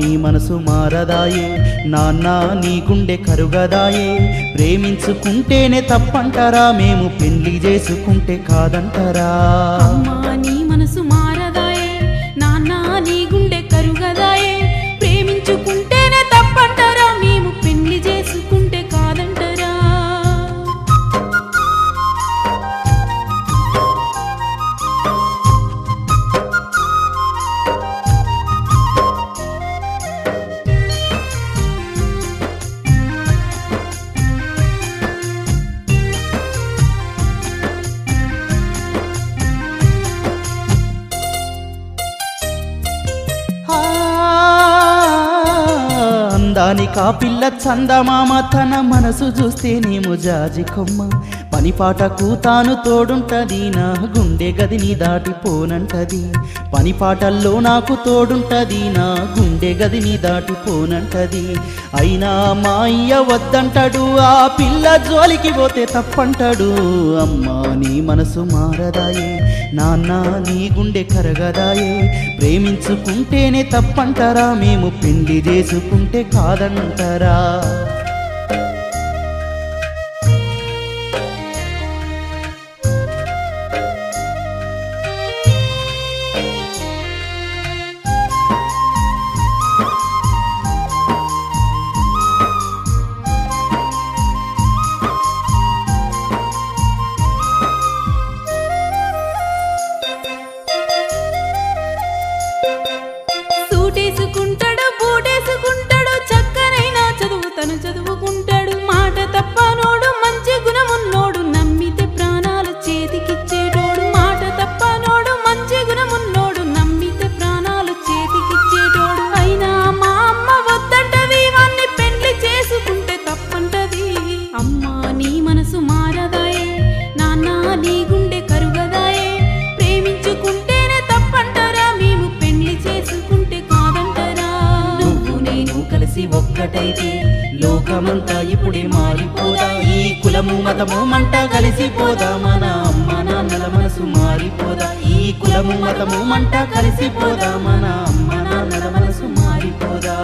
నీ మనసు మారదాయే. నాన్న నీ గుండె కరుగదాయే. ప్రేమించుకుంటేనే తప్పంటారా. మేము పెళ్ళి చేసుకుంటే కాదంటారా. అమ్మా నీ అందానికా పిల్ల చందమామ తన మనసు చూస్తేనేమో జాజి కొమ్మ. పనిపాటకు తాను తోడుంటది నా గుండె గదిని దాటిపోనంటది పనిపాటల్లో నాకు తోడుంటది నా గుండె గదిని దాటిపోనంటది అయినా మా అయ్య వద్దంటాడు ఆ పిల్ల జోలికి పోతే తప్పంటాడు. అమ్మా నీ మనసు మారదాయే నాన్న నీ గుండె కరగదాయే. ప్రేమించుకుంటేనే తప్పంటారా మేము పెళ్ళి చేసుకుంటే కా సూటేసుకుంటాడు కలిసి ఒక్కటైతే లోకమంతా ఇప్పుడే మారిపోదా? ఈ కులము మతము మంట కలిసిపోదా? మన అమ్మ నాన్నల మనసు మారిపోదా? ఈ కులము మతము మంట కలిసిపోదా? మన అమ్మ నాన్నల మనసు మారిపోదా?